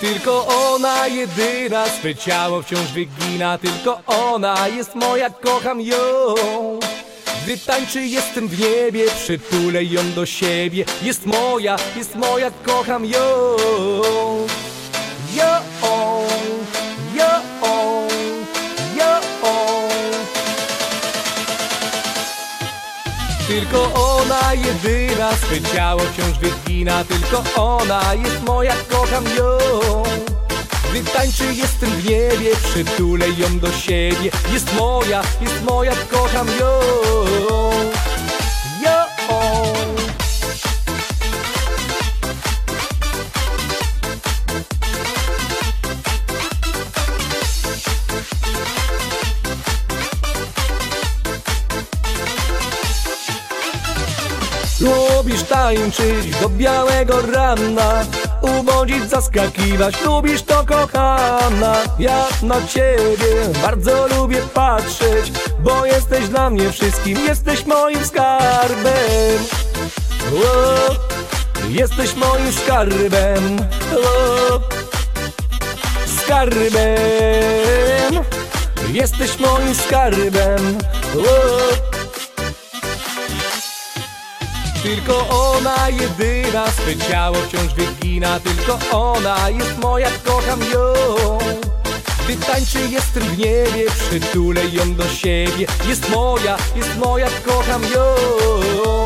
Tylko ona jedyna swe ciało wciąż wygina. Tylko ona jest moja, kocham ją. Gdy tańczy jestem w niebie, przytulę ją do siebie. Jest moja, jest moja, kocham ją. Ją, Tylko ona jedyna swe ciało wciąż wygina Tylko ona jest moja, kocham ją. Gdy tańczy jestem w niebie, przytulę ją do siebie. Jest moja, jest moja, kocham ją Lubisz tańczyć do białego rana Uwodzić, zaskakiwać, lubisz to kochana. Ja na ciebie bardzo lubię patrzeć Bo jesteś dla mnie wszystkim, jesteś moim skarbem. O, Jesteś moim skarbem. O, Skarbem. Jesteś moim skarbem. O, tylko ona jedyna. Swe ciało wciąż wygina Tylko ona jest moja, kocham ją. Gdy tańczy jestem w niebie, przytulę ją do siebie. Jest moja, jest moja, kocham ją